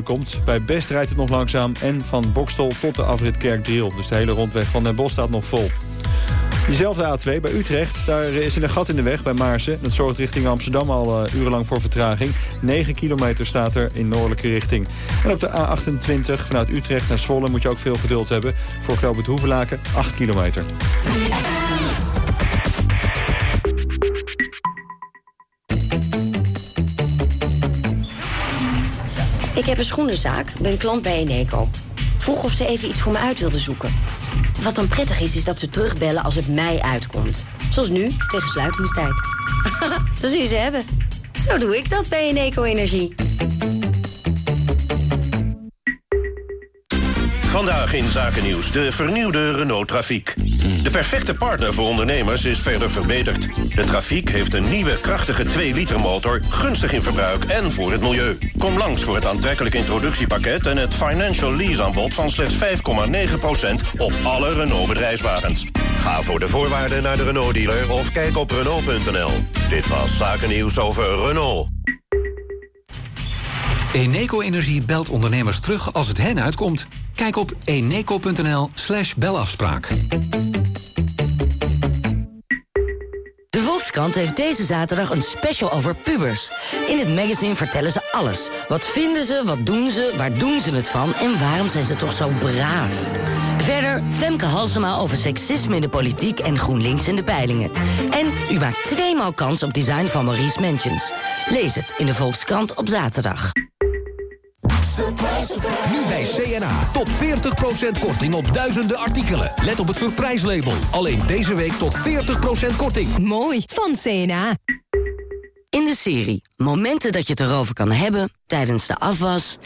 komt. Bij Best rijdt het nog langzaam en van Bokstol tot de afrit Kerkdriel. Dus de hele rondweg van Den Bosch staat nog vol. Diezelfde A2 bij Utrecht, daar is een gat in de weg bij Maarsen. Dat zorgt richting Amsterdam al uh, urenlang voor vertraging. 9 kilometer staat er in noordelijke richting. En op de A28 vanuit Utrecht naar Zwolle moet je ook veel geduld hebben. Voor Knoop Hoevelaken 8 kilometer. Ik heb een schoenenzaak, ben klant bij Eneco. Vroeg of ze even iets voor me uit wilde zoeken. Wat dan prettig is, is dat ze terugbellen als het mij uitkomt. Zoals nu, tegen sluitingstijd. dat zie je ze hebben. Zo doe ik dat bij Eneco Energie. Vandaag in Zakennieuws de vernieuwde Renault Trafiek. De perfecte partner voor ondernemers is verder verbeterd. De Trafiek heeft een nieuwe krachtige 2-liter motor... gunstig in verbruik en voor het milieu. Kom langs voor het aantrekkelijk introductiepakket... en het financial lease aanbod van slechts 5,9% op alle Renault bedrijfswagens. Ga voor de voorwaarden naar de Renault-dealer of kijk op Renault.nl. Dit was Zakennieuws over Renault. Eneco Energie belt ondernemers terug als het hen uitkomt. Kijk op eneco.nl slash belafspraak. De Volkskrant heeft deze zaterdag een special over pubers. In het magazine vertellen ze alles. Wat vinden ze, wat doen ze, waar doen ze het van... en waarom zijn ze toch zo braaf? Verder Femke Halsema over seksisme in de politiek... en GroenLinks in de peilingen. En u maakt tweemaal kans op design van Maurice Mentions. Lees het in de Volkskrant op zaterdag. Nu bij CNA. Tot 40% korting op duizenden artikelen. Let op het surprijslabel. Alleen deze week tot 40% korting. Mooi, van CNA. In de serie Momenten dat je het erover kan hebben... tijdens de afwas...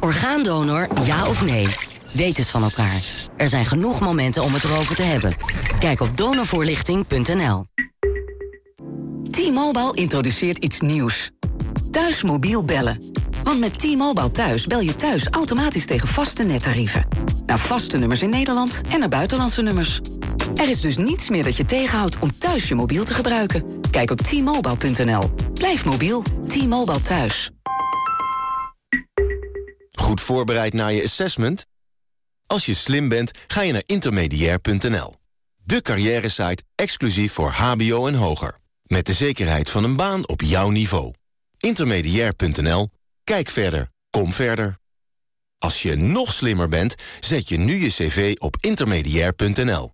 Orgaandonor, ja of nee? Weet het van elkaar. Er zijn genoeg momenten om het erover te hebben. Kijk op donorvoorlichting.nl. T-Mobile introduceert iets nieuws. Thuis mobiel bellen. Want met T-Mobile thuis bel je thuis automatisch tegen vaste nettarieven. Naar vaste nummers in Nederland en naar buitenlandse nummers. Er is dus niets meer dat je tegenhoudt om thuis je mobiel te gebruiken. Kijk op t-mobile.nl. Blijf mobiel. T-Mobile thuis. Goed voorbereid na je assessment? Als je slim bent, ga je naar intermediair.nl. De carrière-site exclusief voor hbo en hoger. Met de zekerheid van een baan op jouw niveau. Intermediair.nl. Kijk verder. Kom verder. Als je nog slimmer bent, zet je nu je cv op intermediair.nl.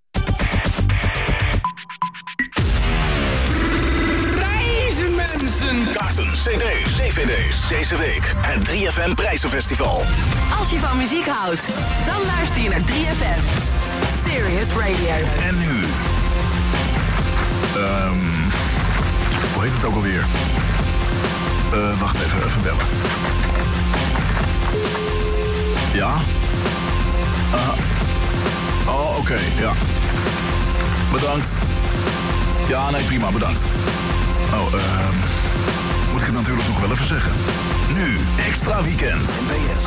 Reizen mensen! Cd's, dvd's. Deze week het 3FM Prijzenfestival. Als je van muziek houdt, dan luister je naar 3FM. Serious Radio. En nu... Ehm hoe heet het ook alweer? Eh, wacht even, even bellen. Ja? Aha. Oh, oké, ja. Bedankt. Ja, nee, prima, bedankt. Oh, ehm moet ik het natuurlijk nog wel even zeggen. Nu, extra weekend. NBS.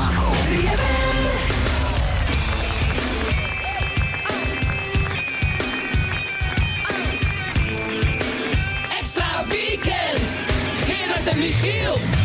Extra weekend. Gerard en Michiel.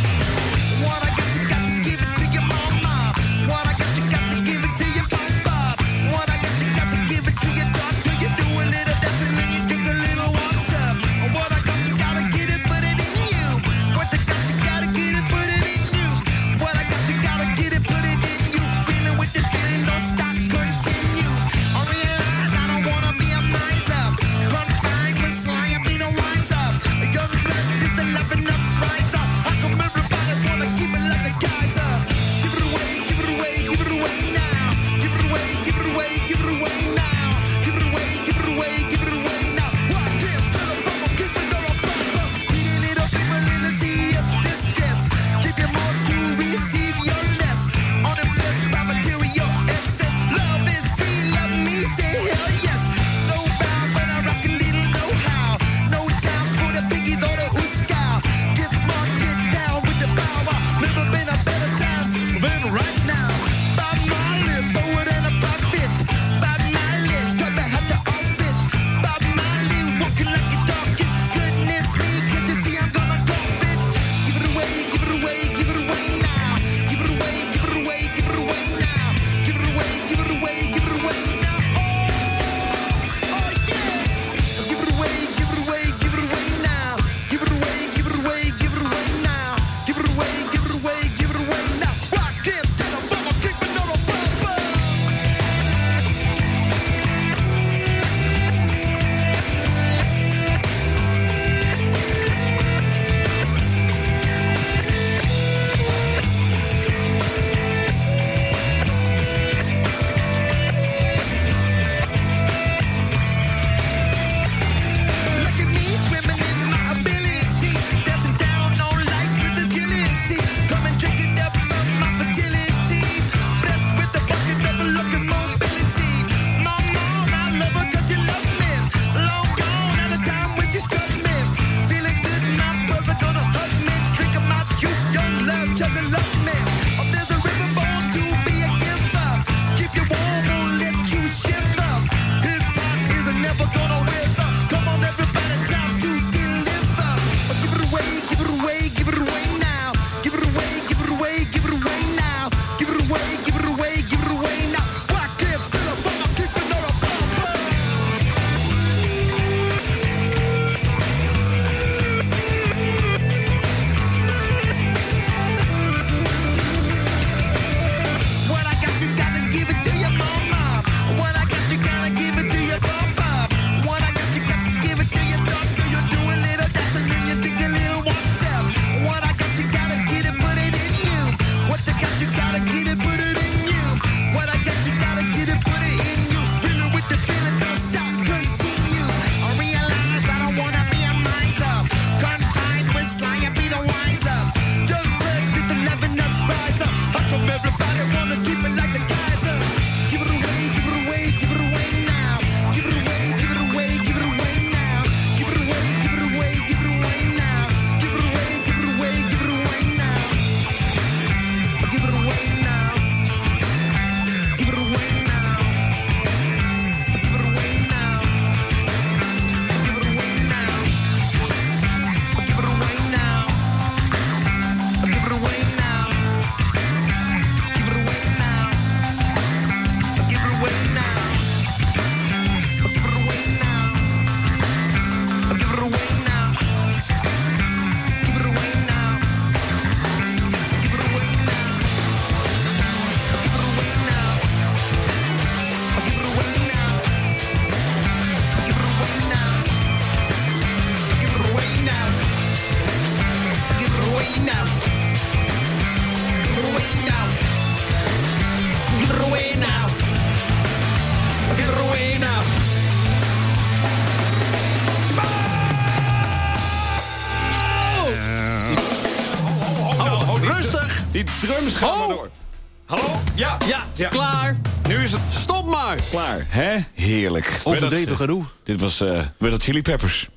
Gedoe. Dit was uh, dat Chili Peppers.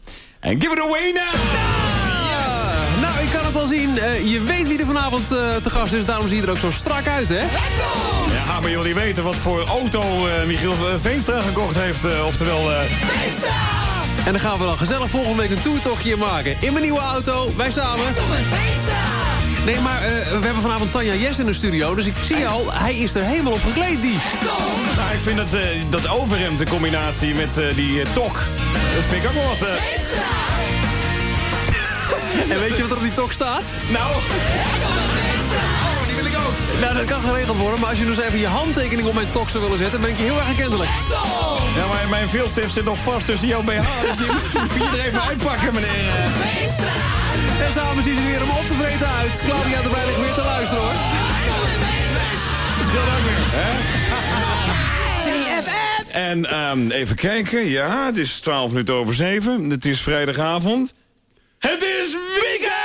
En give it away now! Nou, ik kan het al zien. Eh, je weet wie er vanavond eh, te gast is. Daarom zie je er ook zo strak uit, hè? Ja, maar jullie weten wat voor auto eh, Michiel Veenstra gekocht heeft. eh, oftewel... eh, En dan gaan we dan gezellig volgende week een toertochtje maken. In mijn nieuwe auto. Wij samen. Nee, maar eh, we hebben vanavond Tanja Jes in de studio. Dus ik zie al, hij is er helemaal op gekleed, die. nou, ik vind dat, eh, dat overhemd in combinatie met eh, die tok... Dat vind ik ook wel wat... En weet je wat er op die tok staat? Nou... Nou, dat kan geregeld worden. Maar als je dus even je handtekening op mijn tok zou willen zetten... ben ik je heel erg erkentelijk. Ja, maar mijn veelstift zit nog vast tussen jouw BH. Dus die moet je er even uitpakken, meneer. eh. En samen zien ze weer om op te vreten uit. Claudia erbij ligt weer te luisteren, hoor. Dat scheelt ook weer, hè? En ehm, even kijken. Ja, het is 12 minuten over 7. Het is vrijdagavond. Het is weekend!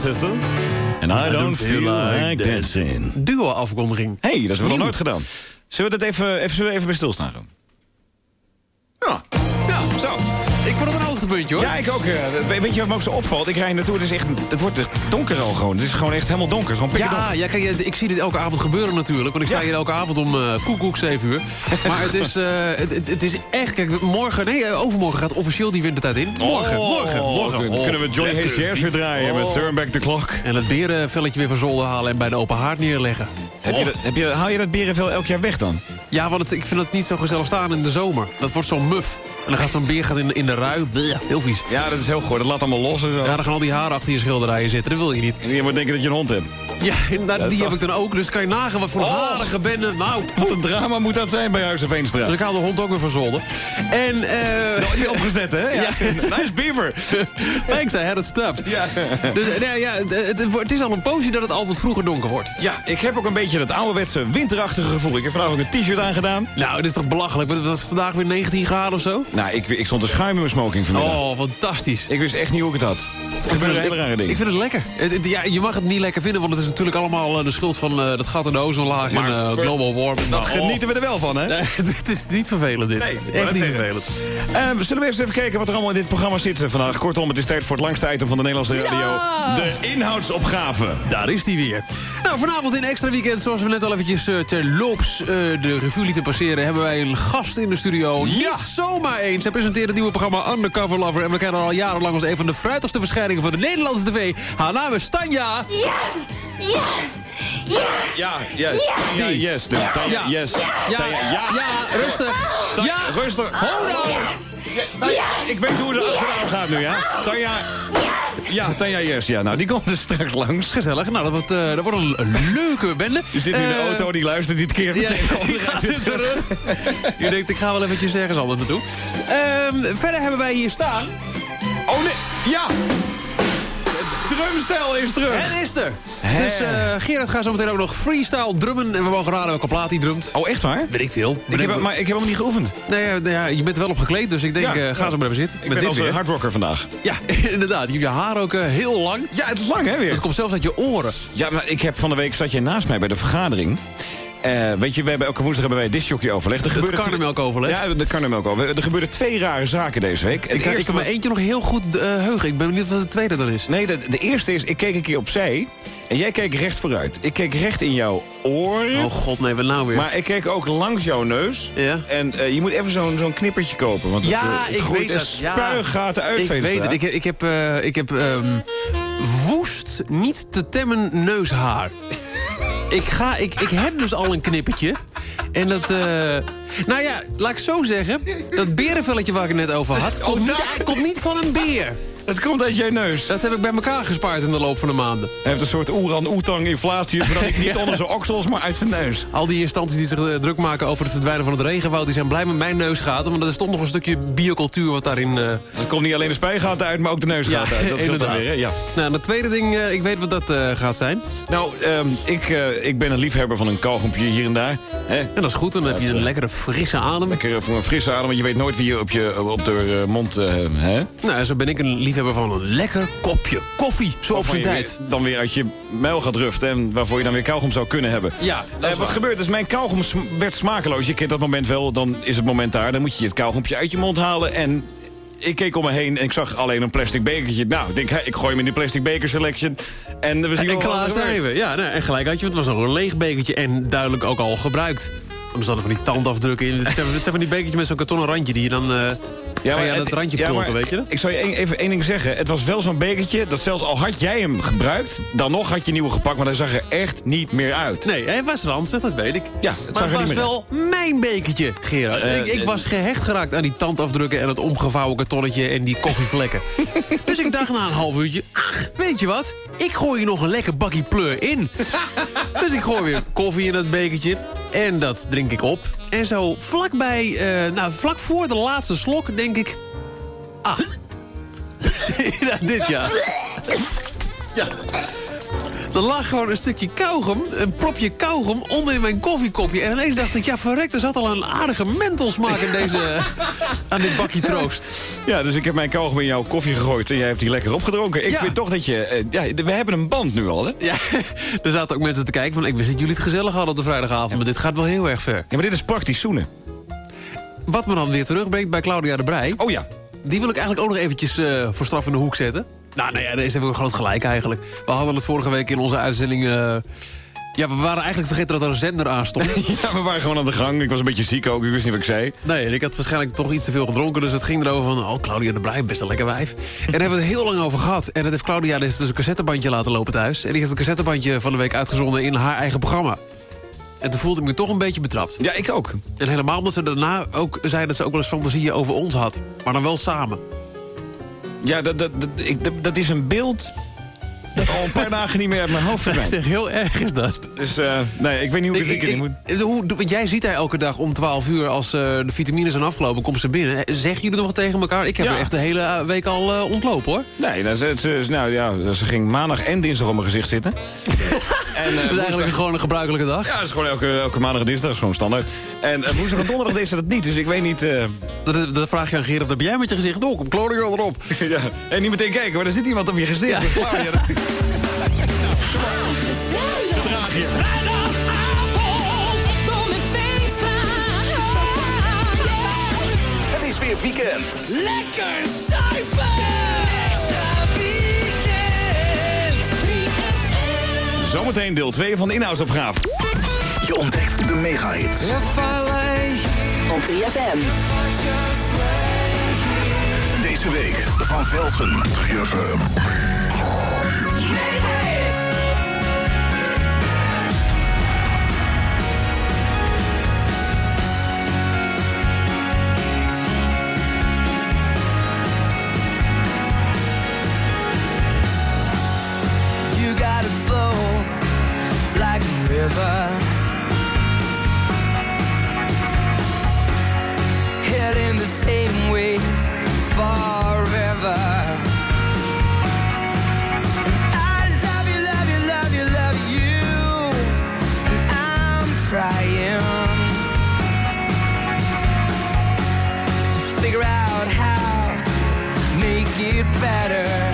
Sister, sister. And I don't feel like dancing. Duo-afkondiging. Hé, hey, dat hebben we nog nooit gedaan. Zullen we dat even, even, zullen we even bij stilstaan? Weet je wat me ook zo opvalt? Ik rijd naartoe, het, is echt, het wordt donker al gewoon. Het is gewoon echt helemaal donker. Gewoon Ja, ja kijk, ik zie dit elke avond gebeuren natuurlijk. Want ik sta Ja. hier elke avond om eh koekoek 7 uur. Maar het is, eh, het, is echt... Kijk, morgen... Nee, eh, overmorgen gaat officieel die wintertijd in. Morgen, morgen, morgen. Dan Oh, kunnen we Johnny. Hayes weer draaien met Oh. Turn Back the Clock. En het berenvelletje weer van zolder halen en bij de open haard neerleggen. Heb je, dat- heb je, haal je dat berenvel elk jaar weg dan? Ja, want het- ik vind het niet zo gezellig staan in de zomer. Dat wordt zo'n muf. En dan gaat zo'n beer gaat in, in de rui. Bleh, heel vies. Ja, dat is heel goor. Dat laat allemaal los en zo. Ja, dan gaan al die haren achter je schilderijen zitten. Dat wil je niet. En je moet denken dat je een hond hebt. Ja, nou, die heb ik dan ook. Dus kan je nagaan wat voor Oh. harige bende. Nou, Wat een drama moet dat zijn bij Huis of Veenstra. dus ik haal de hond ook weer van zolder. En, eh... Nou, die opgezet, hè? Ja. Nice beaver. Thanks, I had it stuffed. Ja. Dus nou ja, het, is al een poosje dat het altijd vroeger donker wordt. ja, ik heb ook een beetje dat ouderwetse winterachtige gevoel. Ik heb vanavond een t-shirt aangedaan. Nou, het is toch belachelijk. Het was vandaag weer 19 graden of zo? Nou, ik, ik stond te schuim in mijn smoking vanmiddag. Oh, fantastisch. Ik wist echt niet hoe ik het had. Ik vind een hele ik, ding. ik vind het lekker. Het- het- ja, je mag het niet lekker vinden, want het is natuurlijk allemaal eh, de schuld van eh, dat gat in de ozonlaag en eh, global warming. Dat Nou, oh. genieten we er wel van, hè? Nee, het is niet vervelend dit. Nee, het is echt niet vervelend. Eh, zullen we eerst even kijken wat er allemaal in dit programma zit vandaag. Kortom, het is tijd voor het langste item van de Nederlandse radio. Ja! De inhoudsopgave. Daar is die weer. Nou, vanavond in Extra Weekend, zoals we net al eventjes terloops de revue lieten passeren... hebben wij een gast in de studio. Ja! Niet zomaar Hij presenteert het nieuwe programma Undercover Lover... en we kennen haar al jarenlang als een van de fruitigste verschijningen van de Nederlandse tv. Haar naam is Tanja. Yes! Yes! Yes! Ja, ja. Ja, yes. Dus, Ja. yes. Ja, ja, rustig. Tanja, Ja, rustig. Hold on. Ja, Ik weet hoe het achteraan gaat nu, ja? Tanja. Ja, Tanja, yes. Ja, nou, die komt dus straks langs. Gezellig. Nou, dat wordt, eh, dat wordt een, leuke bende. Je zit nu in de Eh, auto, die luistert niet keer Ja, meteen. die gaat in de rug. Je denkt, ik ga wel eventjes ergens anders naartoe. Ehm, verder hebben wij hier staan... Oh, nee. Ja. Het drumstel is terug. Het is er. Dus eh, Gerard gaat zo meteen ook nog freestyle drummen. En we mogen raden welke plaat hij drumt. Oh, echt waar? Weet ik veel. Ik heb, maar ik heb hem niet geoefend. Nee, ja, nou ja, je bent er wel op gekleed, dus ik denk, Ja, eh, ga ja. zo maar even zitten. Ik Met ben dit als weer. hardrocker vandaag. Ja, inderdaad. Je hebt je haar ook eh, heel lang. Ja, het is lang, hè, weer? Het komt zelfs uit je oren. Ja, maar ik heb van de week zat jij naast mij bij de vergadering. Eh, weet je, we hebben elke woensdag hebben wij disjockey overleg. Er Het gebeurde karnemelk overleg. Ja, de karnemelk overleg. Er gebeurden twee rare zaken deze week. Het Ik, ik eerste kan me eentje nog heel goed eh, heugen. Ik ben benieuwd wat de tweede dan is. Nee, de, de eerste is, ik keek een keer opzij en jij keek recht vooruit. Ik keek recht in jouw oren. Oh god, nee, wat nou weer? Maar ik keek ook langs jouw neus. Ja. En eh, je moet even zo'n zo'n knippertje kopen. Want het, Ja, eh, het ik groeit weet dat. Ja. uit, Ik weet het. Ik, heb- ik heb, ik heb ehm, woest niet te temmen neushaar. Ik, ga, ik, ik heb dus al een knippertje. En dat... eh, nou ja, laat ik zo zeggen. Dat berenvelletje waar ik het net over had... komt, niet, komt niet van een beer. Het komt uit jouw neus. Dat heb ik bij elkaar gespaard in de loop van de maanden. Hij heeft een soort oeran-oetang inflatie. Maar dan niet onder zijn oksels, maar uit zijn neus. Al die instanties die zich eh, druk maken over het verdwijnen van het regenwoud... die zijn blij met mijn neusgaten. Want er is toch nog een stukje biocultuur wat daarin... eh, Het komt niet alleen de spijgaten uit, maar ook de neusgaten uit. Dat inderdaad. weer, hè? Ja. Nou, en het tweede ding, eh, ik weet wat dat gaat zijn. Nou, ehm, ik, eh, ik ben een liefhebber van een kauwgompje hier en daar. Hè? En dat is goed, dan heb je een lekkere frisse adem. Lekker voor een frisse adem, want je weet nooit wie je op, je, op de mond... eh hè? Nou, zo ben ik een liefhebber van een lekker kopje koffie, zo op zijn je tijd. dan weer uit je muil gaat ruften en waarvoor je dan weer kauwgom zou kunnen hebben. Ja, Eh, wat gebeurt is, mijn kauwgom werd smakeloos. Je kent dat moment wel, dan is het moment daar. Dan moet je het kauwgompje uit je mond halen en... Ik keek om me heen en ik zag alleen een plastic bekertje. Nou, ik denk, hè, ik gooi hem in die plastic beker selection. En we zien En wat klaar zijn we. Ja, nou, en gelijk had je, het was een leeg bekertje en duidelijk ook al gebruikt. Er zaten van die tandafdrukken in. Zijn, dit zijn van die bekertjes met zo'n kartonnen randje die je dan... eh ja, ga je aan het- het randje ja, pulken, maar weet je dat? Ik zal je even één ding zeggen. Het was wel zo'n bekertje dat zelfs al had jij hem gebruikt... dan nog had je nieuwe gepakt, maar hij zag er echt niet meer uit. Nee, hij was ranzig, dat weet ik. Ja, het maar het was wel mijn bekertje, Gerard. Eh, ik, ik eh, was gehecht geraakt aan die tandafdrukken... en het omgevouwen kartonnetje en die koffievlekken. dus ik dacht na een half uurtje... ach, weet je wat? Ik gooi hier nog een lekker bakkie pleur in. dus ik gooi weer koffie in dat bekertje. En dat drink ik op. En zo vlakbij, eh, nou, vlak voor de laatste slok denk ik... Ah. dit ja. Ja. Er lag gewoon een stukje kauwgom, een propje kauwgom onder in mijn koffiekopje. En ineens dacht ik, ja verrek, er zat al een aardige mentelsmaak in deze, aan dit bakje troost. Ja, dus ik heb mijn kauwgom in jouw koffie gegooid en jij hebt die lekker opgedronken. Ik Ja. vind toch dat je... eh, ja, we hebben een band nu al, hè? Ja, er zaten ook mensen te kijken van... ik wist dat jullie het gezellig hadden op de vrijdagavond... maar dit gaat wel heel erg ver. Ja, maar dit is praktisch zoenen. Wat me dan weer terugbrengt bij Claudia de Brij... Oh ja. Die wil ik eigenlijk ook nog eventjes eh, voor straf in de hoek zetten. Nou, nou ja, daar is even groot gelijk eigenlijk. We hadden het vorige week in onze uitzending... eh, ja, we waren eigenlijk vergeten dat er een zender aan stond. Ja, we waren gewoon aan de gang. Ik was een beetje ziek ook, ik wist niet wat ik zei. Nee, en ik had waarschijnlijk toch iets te veel gedronken. Dus het ging erover van, oh, Claudia de Brij, best een lekker wijf. En daar hebben we het heel lang over gehad. En dat heeft Claudia dus een cassettebandje laten lopen thuis. En die heeft het cassettebandje van de week uitgezonden in haar eigen programma. En toen voelde ik me toch een beetje betrapt. Ja, ik ook. En helemaal omdat ze daarna ook zei dat ze ook wel eens fantasieën over ons had. Maar dan wel samen. Ja, dat, dat, dat, ik, dat, dat is een beeld dat al een paar dagen niet meer uit mijn hoofd Dat is verdwijnt. heel erg is dat. Dus eh, nee, ik weet niet hoe ik het Ik- moet. hoe, want jij ziet haar elke dag om 12 uur als eh, de vitamines zijn afgelopen, komt ze binnen. Zeggen jullie nog tegen elkaar? Ik heb Ja. er echt de hele eh, week al eh, ontlopen hoor. Nee, nou, ze, ze, nou, ja, ze ging maandag en dinsdag op mijn gezicht zitten. en, eh, Dat is eigenlijk gewoon een gebruikelijke dag. Ja, dat is gewoon elke, elke maandag en dinsdag, is gewoon standaard. En eh, woensdag en donderdag deed ze dat niet, dus ik weet niet... eh, Dat, dat vraag je aan Gerard, heb jij met je gezicht ook? Op Claudia erop. ja. En niet meteen kijken, maar er zit iemand op je gezicht. Ja, Vrijdagavond, Tom en Veenstra. Het is weer weekend. Lekker zuipen. Extra weekend. 3FM. Zometeen deel 2 van de inhoudsopgave. Je ontdekt de mega-hit. Op 3FM. Deze week van Velsen. 3FM. River. Heading the same way forever. And I love you, love you, love you, love you. And I'm trying to figure out how to make it better.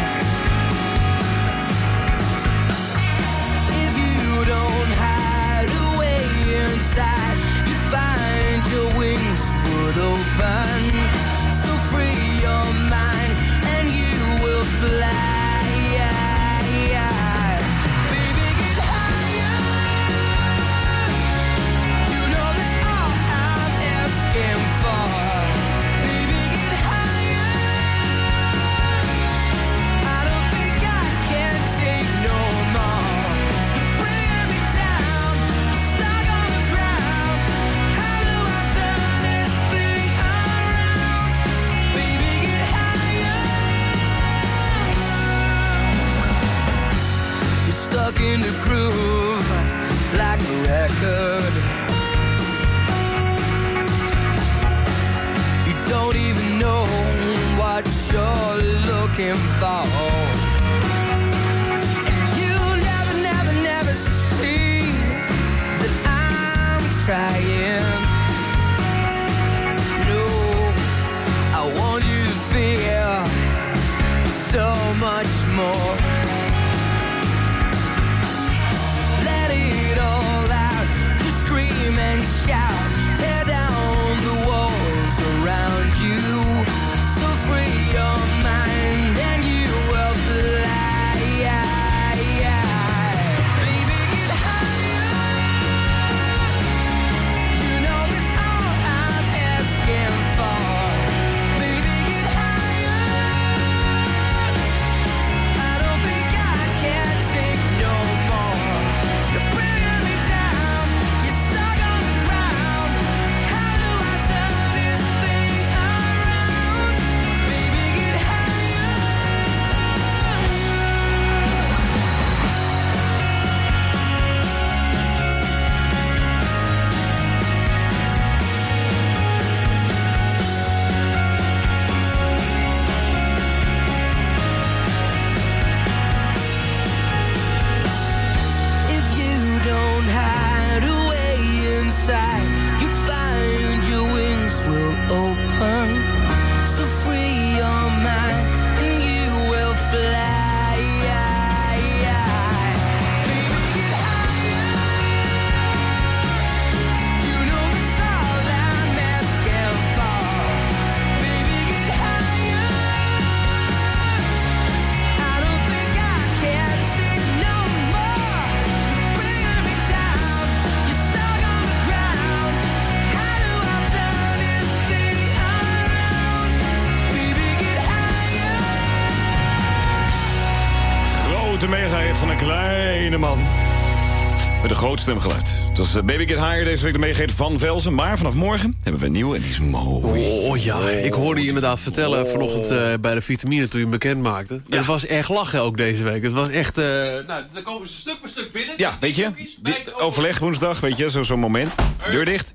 Stemgeluid. Dat is eh, Baby Get Higher deze week de meegegeven van Velsen. Maar vanaf morgen hebben we een nieuwe en die is mooi. Oh ja, ik hoorde je inderdaad vertellen vanochtend eh, bij de vitamine toen je hem bekend maakte. En Het was echt lachen ook deze week. Het was echt... eh, nou, dan komen ze stuk voor stuk binnen. Ja, weet je, die- overleg woensdag, weet je, zo- zo'n moment. Deur dicht.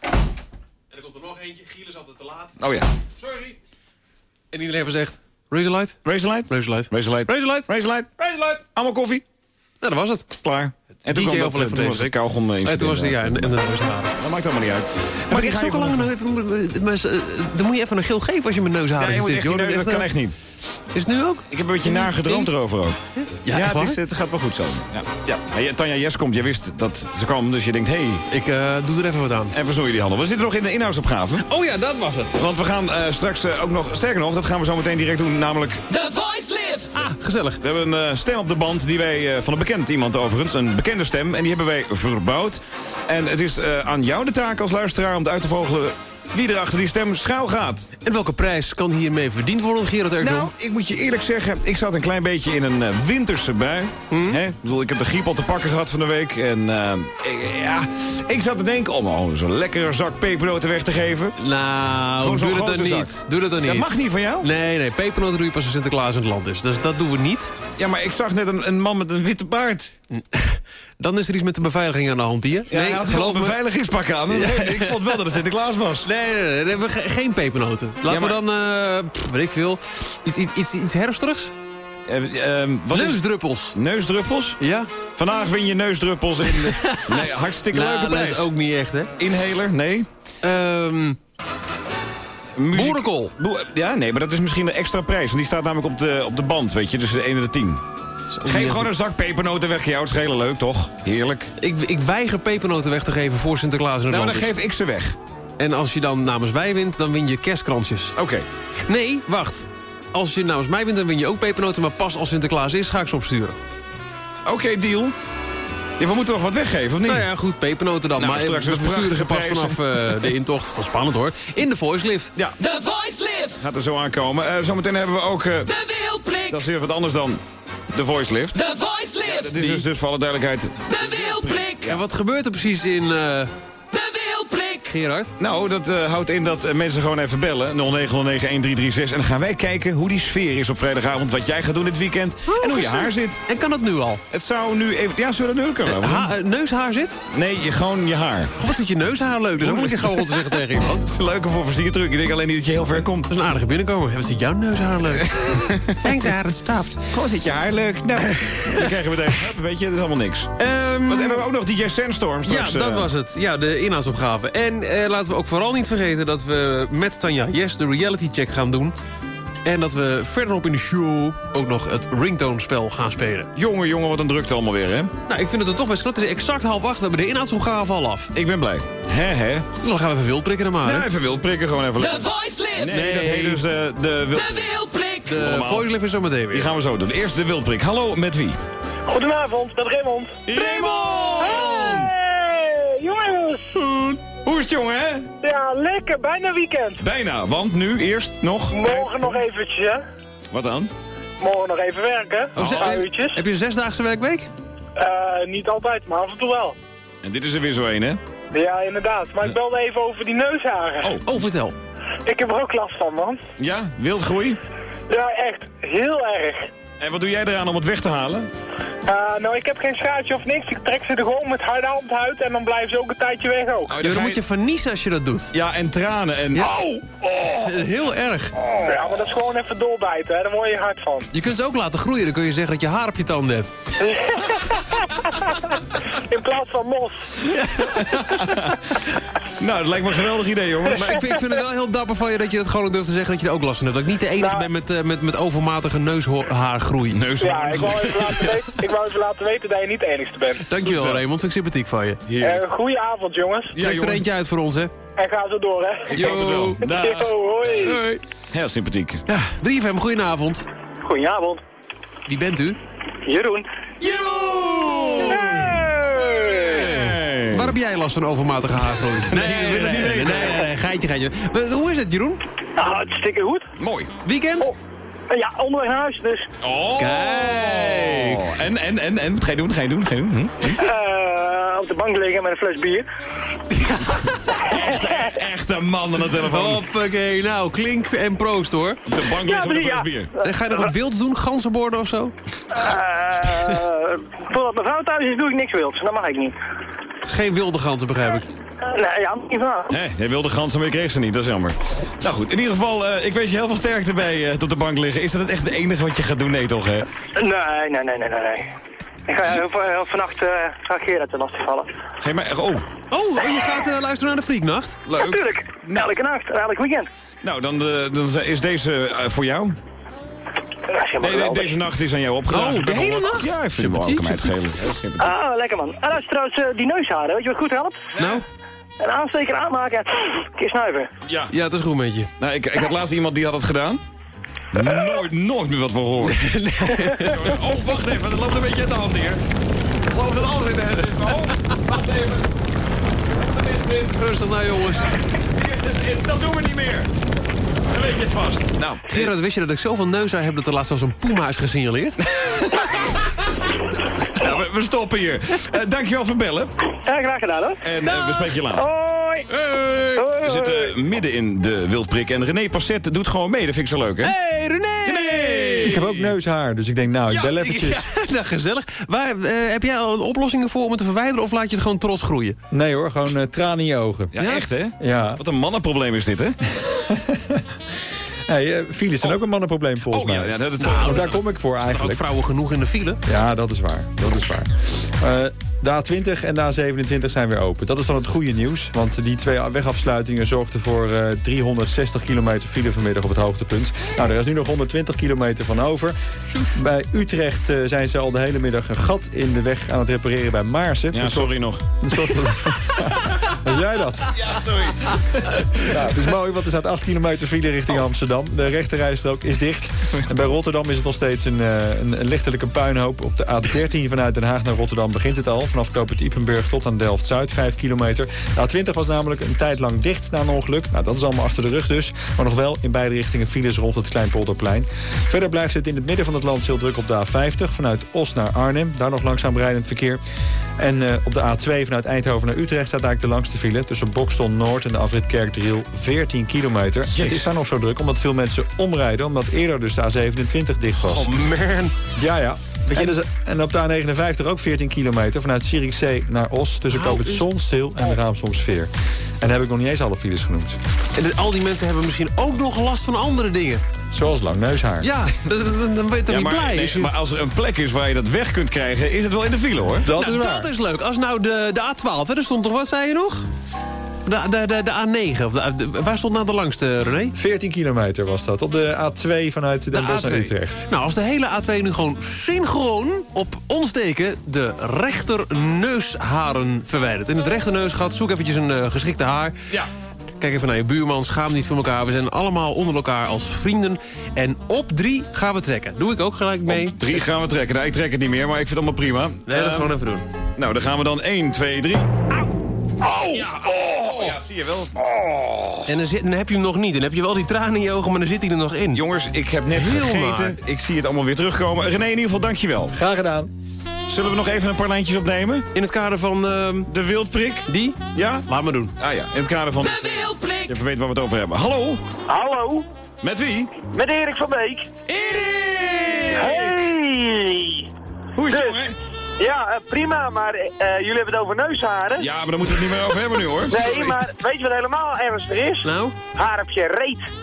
En er komt er nog eentje. Giel is altijd te laat. Oh ja. Sorry. En iedereen heeft gezegd... Razorlight? Razorlight? Razorlight. Razorlight. Razorlight. Razorlight. Razorlight. Allemaal koffie. Nou, dat was het. Klaar. En toen DJ kwam overleven toen deze was de week. kauwgom eh, En toen was het, ja, en, en de neusharen. Dat maakt allemaal niet uit. Maar ik zo lang eh, Dan moet je even een geel geven als je mijn Dat neus- is dat kan eh, echt niet. Is het nu ook? Ik heb een beetje naar gedroomd erover ook. Ja, het, is, het gaat wel goed zo. Ja. Ja. Tanja Jes komt, jij wist dat ze kwam, dus je denkt, hé... Hey, Ik eh, doe er even wat aan. en verzoei je die handel. We zitten nog in de inhoudsopgave. Oh ja, dat was het. Want we gaan eh, straks eh, ook nog, sterker nog, dat gaan we zo meteen direct doen, namelijk... The Voice Lift. Ah, gezellig. We hebben een eh, stem op de band die wij, eh, van een bekend iemand overigens, een bekende stem. En die hebben wij verbouwd. En het is eh, aan jou de taak als luisteraar om uit te vogelen wie er achter die stem schuil gaat. En welke prijs kan hiermee verdiend worden, Gerard Erkdom? Nou, ik moet je eerlijk zeggen, ik zat een klein beetje in een eh, winterse bui. Hè? Ik, bedoel, ik heb de griep al te pakken gehad van de week. En eh, ik, ja, ik zat te denken om oh, zo'n lekkere zak pepernoten weg te geven. Nou, doe dat dan niet. Doe dat dan niet. Dat mag niet van jou? Nee, nee, pepernoten doe je pas als Sinterklaas in het land is. Dus dat doen we niet. Ja, maar ik zag net een, een man met een witte baard. Dan is er iets met de beveiliging aan de hand hier. Ja, hij had geloof een me. beveiligingspak aan. Dat ik. vond wel dat het Sinterklaas was. Nee, nee, nee, nee, ge- geen pepernoten. Laten Ja, we dan, pff, weet ik veel, iets, iets, iets, iets herfstigs? Eh, ehm, wat is- Neusdruppels. Neusdruppels? Ja? Vandaag win je neusdruppels in de... Nee, hartstikke Nou, leuke dat prijs. is ook niet echt, hè? Inhaler? Nee. Ehm Muziek- boerenkool. Boe- Ja, nee, maar dat is misschien een extra prijs. Want die staat namelijk op de, op de band, weet je. Dus de 1 en de 10. Geef gewoon een zak pepernoten weg. Jou, het is heel leuk, toch? Heerlijk. Ik, ik weiger pepernoten weg te geven voor Sinterklaas in het Nou, dan geef ik ze weg. En als je dan namens wij wint, dan win je kerstkransjes. Oké. Nee, wacht. Als je namens mij wint, dan win je ook pepernoten. Maar pas als Sinterklaas is, ga ik ze opsturen. Oké, deal. Ja, we moeten toch wat weggeven, of niet? Nou ja, goed, pepernoten dan. Nou, maar straks we dus sturen ze pas vanaf eh, de intocht. Van spannend hoor. In de voice lift. Ja, The Voice Lift. gaat er zo aankomen. Eh, zometeen hebben we ook... eh, De Wildblik. dat is weer wat anders dan de voice lift. The Voice Lift. Dit is dus, dus voor alle duidelijkheid... De Wildblik. Ja, wat gebeurt er precies in... eh, De. Gerard? Nou, dat eh, houdt in dat eh, mensen gewoon even bellen. 0909-1336. En dan gaan wij kijken hoe die sfeer is op vrijdagavond. Wat jij gaat doen dit weekend. en hoe je haar zit. En kan dat nu al? Het zou nu even... Ja, zullen we dat nu kunnen? Ha eh, neushaar zit? Nee, je, gewoon je haar. Goh, wat zit je neushaar leuk. Dat is ook een keer gewoon te zeggen tegen iemand. Dat is een leuke voor versiertruc. Ik denk alleen niet dat je heel ver komt. Dat is een aardige binnenkomer. Ja, wat zit jouw neushaar leuk. Thanks, haar, het staft. Gewoon zit je haar leuk. Nou, dan krijgen we deze. Weet je, dat is allemaal niks. Ehm, Want hebben we ook nog DJ Sandstorm ja, dat was het. Ja, de inhoudsopgave. En eh, laten we ook vooral niet vergeten dat we met Tanja Yes de reality check gaan doen. En dat we verderop in de show ook nog het ringtone-spel gaan spelen. Jongen, jongen, wat een drukte allemaal weer, hè? Nou, ik vind het er toch best knap. Het is exact half acht. We hebben de inhoudsopgave al af. Ik ben blij. Hè, hè? Dan gaan we even wild prikken dan maar. hè? Ja, even wild prikken, gewoon even... The Voice Lift. Nee, dat heet dus eh, de... Wil... De Wildblik. De voice lift is zo meteen Die weer. gaan we zo doen. Eerst de wildprik. Hallo, met wie? Goedenavond, met Raymond. Raymond! Hey, jongens. Hoe is het, jongen, hè? Ja, lekker, bijna weekend. Bijna, want nu eerst nog... Morgen nog eventjes, hè. Wat dan? Morgen nog even werken. Oh, paar uurtjes. Heb je een zesdaagse werkweek? Eh, niet altijd, maar af en toe wel. En dit is er weer zo een, hè? Ja, inderdaad. Maar ik belde even over die neusharen. Oh, Oh, vertel. Ik heb er ook last van, man. ja? Wildgroei? Ja, echt. Heel erg. En wat doe jij eraan om het weg te halen? Eh, nou, ik heb geen schaartje of niks. Ik trek ze er gewoon met harde hand uit en dan blijven ze ook een tijdje weg ook. Oh, Ja, dan moet je verniezen als je dat doet. Ja, en tranen en... Ja. Au! Oh! Heel erg. Ja, maar dat is gewoon even doorbijten, hè. Daar word je hard van. Je kunt ze ook laten groeien. Dan kun je zeggen dat je haar op je tanden hebt. In plaats van mos. Nou, dat lijkt me een geweldig idee, jongens. Maar ik vind, ik vind het wel heel dapper van je dat je dat gewoon durft te zeggen dat je er ook last van hebt. Dat ik niet de enige Nou. ben met, eh, met, met overmatige neushaargroei. Neus Ja, ik wou, even laten weten, ik wou even laten weten dat je niet de enigste bent. Dankjewel. Raymond, vind ik sympathiek van je. Eh goeie avond, jongens. Ja, Trek er eentje uit voor ons, hè. En ga zo door, hè. Het wel. Dag. Yo, hoi. Hoi. Heel sympathiek. Ja, 3FM, goedenavond. Goedenavond. Wie bent u? Jeroen. Hey. Waar heb jij last van overmatige haargroei? Nee, het weten. Nee, nee, nee, geitje, geitje. Maar Hoe is het, Jeroen? Ah, hartstikke goed. Mooi. Weekend? Oh. Eh, Ja, onderweg naar huis dus. Oh! Kijk! En, en, en, en? Wat ga je doen? Wat ga je doen? Wat ga je doen? Hm? Eh, op de bank liggen met een fles bier. Echt een man aan de telefoon. Hoppakee, nou, klink en proost hoor. Op de bank liggen met een fles bier. En ga je nog wat wild doen? Ganzenborden of zo? Eh, voordat mijn vrouw thuis is, doe ik niks wilds. Dat mag ik niet. Geen wilde ganzen, begrijp ik. Nee, ja, niet van. Hé, jij wilde ganzen, maar je kreeg ze niet. Dat is jammer. Nou goed, in ieder geval, eh, ik wens je heel veel sterkte bij eh, tot de bank liggen. Is dat het echt het enige wat je gaat doen? Nee toch, hè? Nee, nee, nee, nee, nee. nee. Ik ga heel, heel vannacht uh, ga Gerard ten lastig vallen. Je mij... Oh. Oh, je gaat eh, luisteren naar de Freaknacht? Leuk. Natuurlijk. Elke nacht, elk weekend. Nou, dan, eh, dan is deze eh, voor jou. Nee, nee, deze nacht is aan jou opgedragen. Oh, de hele nacht? Ja, ik vind het wel. Ah, lekker man. En dat is trouwens eh, die neusharen, weet je wat goed helpt? Nou? Een aansteker aanmaken en een keer snuiven. Ja. Ja, het is goed met je. Nou, ik, ik had laatst iemand die had het gedaan. Nooit, nooit meer wat van gehoord. Oh, wacht even, dat loopt een beetje uit de hand hier. Ik geloof dat alles in de hand is. maar Oh, wacht even. Wat is dit? Rustig nou, jongens. Dat doen we niet meer. Dan weet je het vast. Nou, Gerard, wist je dat ik zoveel neushaar heb dat er laatst als een puma is gesignaleerd? we, stoppen hier. Eh, dankjewel voor het bellen. Ja, graag gedaan hoor. En eh, we spreken je later. Hoi. Hey. We zitten midden in de wildprik en René Passet doet gewoon mee. Dat vind ik zo leuk, hè? Hey, René! Ik heb ook neushaar, dus ik denk, nou, ik bel eventjes. Ja, nou, gezellig. Waar, eh, heb jij al oplossingen voor om het te verwijderen of laat je het gewoon trots groeien? Nee hoor, gewoon tranen in je ogen. Ja, echt, hè? Ja. Wat een mannenprobleem is dit, hè? Hey, eh, files zijn ook een mannenprobleem volgens Oh, mij. ja, dat is- nou, daar kom ik voor Er staan ook eigenlijk. vrouwen genoeg in de file. Ja, dat is waar. Dat is waar. Eh, de A20 en de A27 zijn weer open. Dat is dan het goede nieuws. Want die twee wegafsluitingen zorgden voor eh, 360 kilometer file vanmiddag op het hoogtepunt. Nou, er is nu nog 120 kilometer van over. Bij Utrecht eh, zijn ze al de hele middag een gat in de weg aan het repareren bij Maarsen. Ja, Dat sorry nog. Was jij dat? Ja, sorry. Ja, het is mooi, want er staat 8 kilometer file richting Amsterdam. De rechterrijstrook is dicht. En bij Rotterdam is het nog steeds een, eh, een, een lichtelijke puinhoop. Op de A13 vanuit Den Haag naar Rotterdam begint het al. Vanaf Knoop het Ipenburg tot aan Delft-Zuid, 5 kilometer. De A20 was namelijk een tijd lang dicht na een ongeluk. Nou, dat is allemaal achter de rug dus. Maar nog wel in beide richtingen files rond het Kleinpolderplein. Verder blijft het in het midden van het land heel druk op de A50. Vanuit Os naar Arnhem. Daar nog langzaam rijdend verkeer. En eh, op de A2 vanuit Eindhoven naar Utrecht staat eigenlijk de langste file. Tussen Bokstel Noord en de afrit Kerkdriel 14 kilometer. Het is daar nog zo druk omdat veel mensen omrijden. Omdat eerder dus de A27 dicht was. Oh man. Ja, ja. En, dus- en op de A59 ook 14 kilometer vanuit Zierikzee naar Os. Tussen Koop het Zonstil en de Raamsomsfeer. En dan heb ik nog niet eens alle files genoemd. En al die mensen hebben misschien ook nog last van andere dingen. Zoals lang neushaar. Ja, dan ben je toch Ja, niet maar, blij. nee, als je- maar als er een plek is waar je dat weg kunt krijgen, is het wel in de file, hoor. Dat nou, is waar. dat is leuk. Als nou de, de A12, hè, er stond toch, wat zei je nog? De, de, de, de A9, of de, de- waar stond nou de langste, René? 14 kilometer was dat. Op de A2 vanuit Den De Bosch naar A2. Utrecht. Nou, als de hele A2 nu gewoon synchroon op ons teken de rechter neusharen verwijdert. In het rechter neusgat, zoek eventjes een eh, geschikte haar. Ja. Kijk even naar je buurman, schaam niet voor elkaar. We zijn allemaal onder elkaar als vrienden. En op drie gaan we trekken. Doe ik ook gelijk mee? Op drie gaan we trekken. Nou, ik trek het niet meer, maar ik vind het allemaal prima. Nee, dat Ehm, gewoon even doen. Nou, dan gaan we dan 1, 2, 3. Oh! Ja, oh! Ja, zie je wel. Oh! En dan, zit, dan heb je hem nog niet. Dan heb je wel die tranen in je ogen, maar dan zit hij er nog in. Jongens, ik heb net Heel gegeten. Ik zie het allemaal weer terugkomen. René, in ieder geval, dankjewel. Graag gedaan. Zullen we nog even een paar lijntjes opnemen? In het kader van... ehm, De wildprik? die? Ja? Laat maar doen. Ah ja, in het kader van... De wildprik. Je weet waar we het over hebben. Hallo? Hallo, Met wie? met Erik van Beek. Erik! Hey! Hoe is het, Dus- jongen? Ja, eh, prima, maar eh, jullie hebben het over neusharen. Ja, maar daar moeten we het niet meer over hebben nu, hoor. Nee, Sorry. maar weet je wat helemaal ernstig is? Nou? Haar op je reet.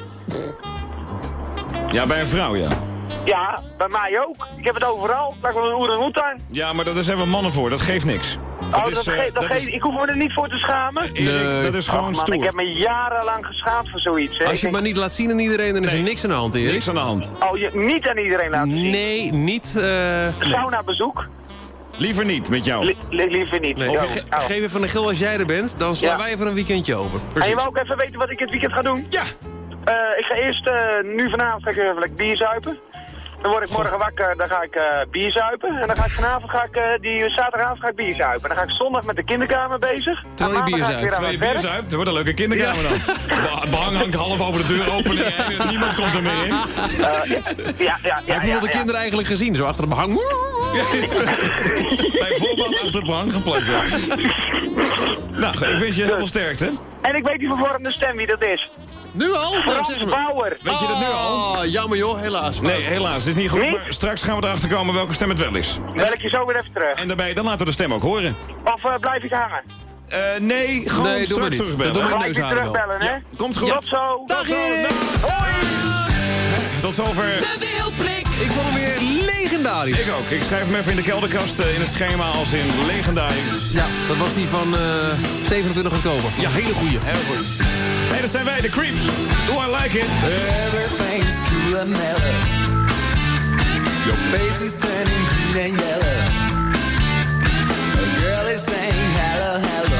Ja, bij een vrouw, ja. Ja, bij mij ook. Ik heb het overal. Lijkt wel een orang-oetan. Ja, maar daar zijn we mannen voor. Dat geeft niks. Oh, is, dat eh, dat dat is- Ik hoef me er niet voor te schamen. Erik, Nee. dat is gewoon man, stoer. ik heb me jarenlang geschaamd voor zoiets. Hè. Als je het maar niet laat zien aan iedereen, dan is er niks aan de hand, Erik. Niks aan de hand. Oh, je niet aan iedereen laten zien. Nee, niet... eh Sauna bezoek? Liever niet met jou. Li- li- liever niet. nee. Oh, Ge- oh. Geef even een gil als jij er bent, dan slaan Ja. wij even een weekendje over. En je wou ook even weten wat ik het weekend ga doen? Ja. Eh, ik ga eerst, eh, nu vanavond ga ik even lekker bier zuipen. Dan word ik morgen wakker, dan ga ik eh, bier zuipen. En dan ga ik vanavond, ga ik, eh, die zaterdagavond ga ik bier zuipen. En dan ga ik zondag met de kinderkamer bezig. Terwijl je bier zuipt. Terwijl je bier zuipt. Dat wordt een leuke kinderkamer dan. Ba- Behang hangt half over de deuropening en niemand komt er meer in. ja, ja, Heb je nog de kinderen eigenlijk gezien? Zo achter de behang. Bij voorbaat achter het behang geplakt. ja. Nou, ik wens je heel veel sterkte. En ik weet die vervormde stem wie dat is. Nu al? Nou, Frans zeg maar. Bauer. Weet je dat nu al? Oh, jammer joh, helaas. Nee, helaas. Het is niet goed. Niet? Maar straks gaan we erachter komen welke stem het wel is. Bel ik je zo weer even terug. En daarbij, dan laten we de stem ook horen. Of eh, blijf ik hangen? Eh, nee, gewoon Nee, doe maar straks niet. terugbellen. Dat neusharen wel. terugbellen, hè? Komt goed. Tot zo. Dag Erik! Tot zover. De Wildblik. Ik vond hem weer legendarisch. Ik ook. Ik schrijf hem even in de kelderkast eh, in het schema als in legendarisch. Ja, dat was die van eh 27 oktober. Ja, hele goeie. Heel goed. Hey, dat zijn wij, de Creeps. Do I like it? Everything's cool and mellow. Your face is turning green and yellow. A girl is saying hello, hello.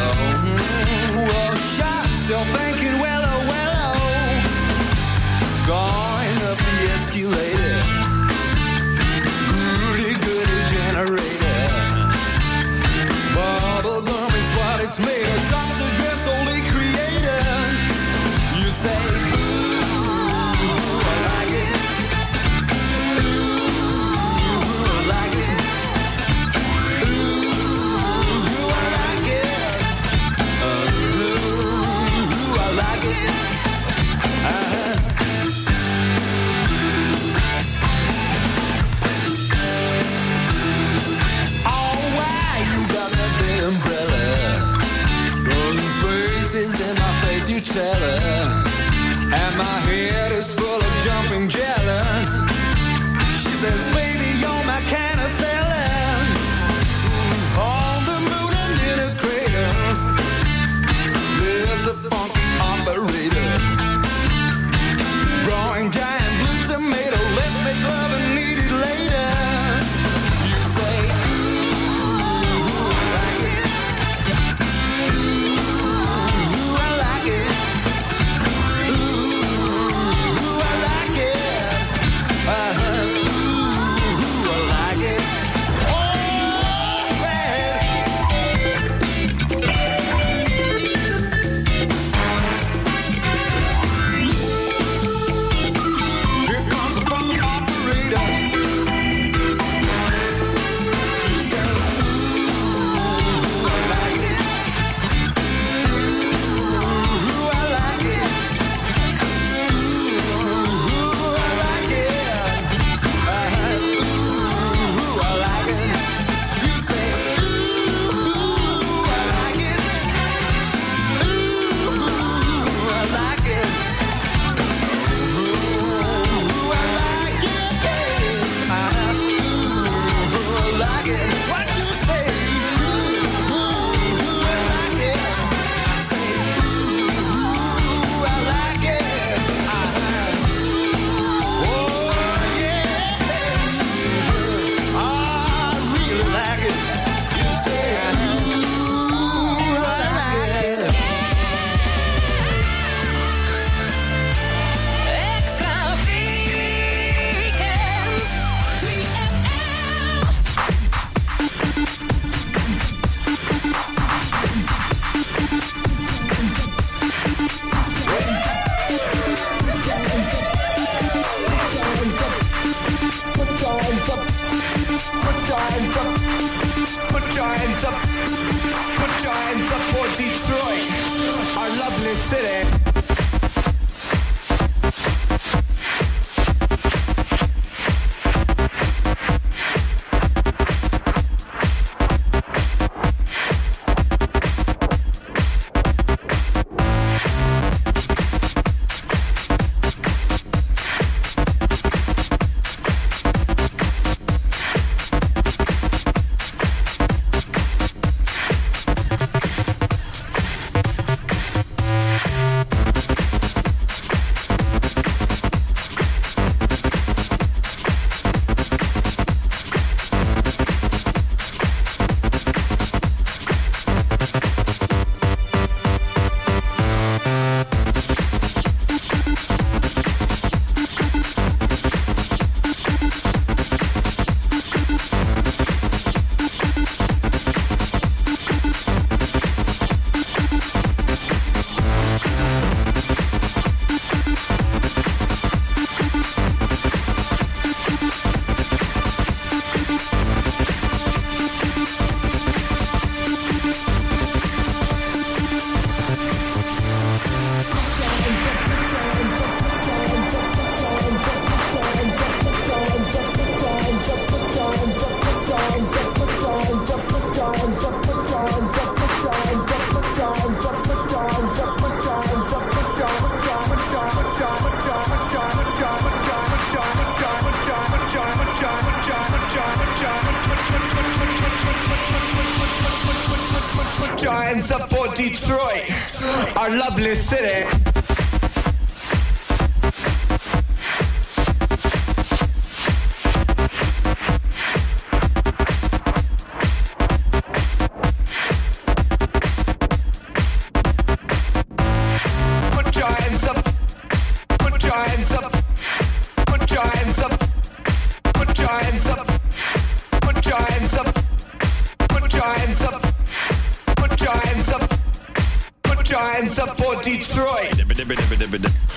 Hands up for Detroit.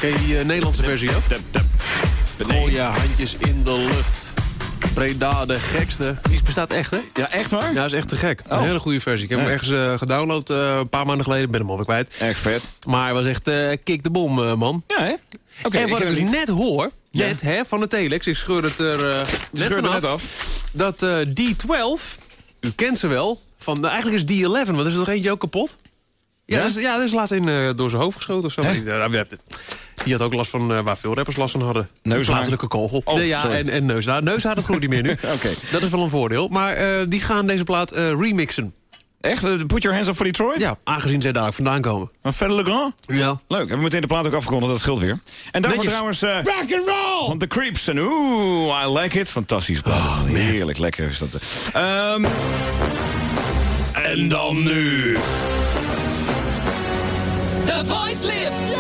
Ken je die eh, Nederlandse versie ook? Gooi je handjes in de lucht. Breda de gekste. Die bestaat echt, hè? Ja, echt waar? Ja, is echt te gek. Oh. Een hele goede versie. Ik heb Ja. hem ergens eh, gedownload eh, een paar maanden geleden. Ben hem alweer kwijt. Echt vet. Maar hij was echt eh kick de bom, eh, man. Ja, hè? Oké, en wat ik dus niet. net hoor, Ja. net hè, van de telex, ik scheur het er eh, net, vanaf, net af. dat eh, D12, u kent ze wel, van, nou, eigenlijk is D11, want er is er nog eentje ook kapot. Ja, Ja? Dat, is, ja dat is laatst in, eh, door zijn hoofd geschoten of zo. Die, die- had ook last van eh, waar veel rappers last van hadden. Plaatselijke kogel. Oh, Nee, ja, sorry. en, en neushaar. Neushaar, dat groeit niet meer nu. Oké. Dat is wel een voordeel. Maar eh, die gaan deze plaat remixen. Echt? Put your hands up for Detroit? Ja, aangezien zij daar ook vandaan komen. Van Fedde Le Grand? Ja. Leuk. Hebben we meteen de plaat ook afgekondigd, dat scheelt weer. En daarvoor trouwens... Rock and roll! van The Creeps. En oeh, I like it. Fantastisch plaat. Heerlijk, lekker is dat. Ehm, en dan nu... The Voice Lift.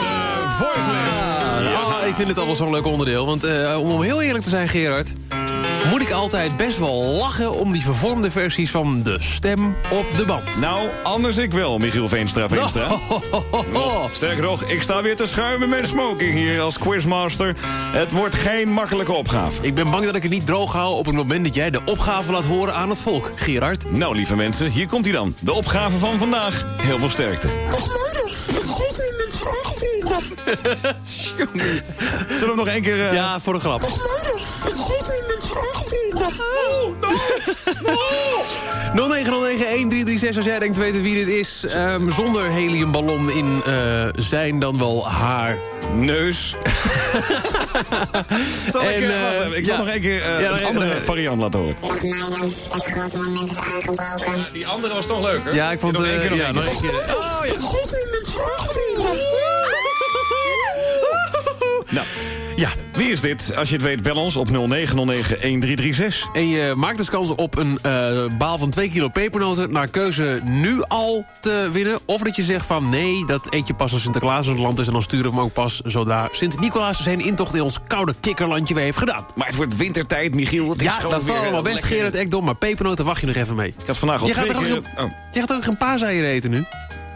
Voice Lift. Oh, ik vind het altijd zo'n leuk onderdeel. Want eh, om heel eerlijk te zijn, Gerard... moet ik altijd best wel lachen om die vervormde versies van de stem op de band. Nou, anders ik wel, Michiel Veenstra. Veenstra. Sterker nog, ik sta weer te schuimen met smoking hier als quizmaster. Het wordt geen makkelijke opgave. Ik ben bang dat ik het niet droog hou op het moment dat jij de opgave laat horen aan het volk, Gerard. Nou, lieve mensen, hier komt hij dan. De opgave van vandaag. Heel veel sterkte. Zullen we hem nog één keer... eh, Ja, voor de grap. ...0909-1336 als jij denkt te weten wie dit is. Ehm, zonder heliumballon in eh, zijn dan wel haar Neus. zal ik, En, eh, eh, wacht even, ik zal ja. nog één keer eh, Ja, een andere variant laten horen. Het grote moment is aangebroken. Die andere was toch leuker? Ja, ik vond... Nog één eh, keer, nog ja, één nog keer. één keer. Nou, ja, wie is dit? Als je het weet, bel ons op 0909-1336. En je maakt dus kans op een eh, baal van 2 kilo pepernoten... naar keuze nu al te winnen. Of dat je zegt van nee, dat eet je pas als Sinterklaas in het land is... en dan sturen we hem ook pas zodra Sint-Nicolaas zijn intocht... in ons koude kikkerlandje weer heeft gedaan. Maar het wordt wintertijd, Michiel. Het Ja, dat zal allemaal best, lekker. Gerard Ekdom. Maar pepernoten wacht je nog even mee. Ik had vandaag al Je gaat, twee toch keer... ook, Oh. je gaat ook geen paaseieren eten nu?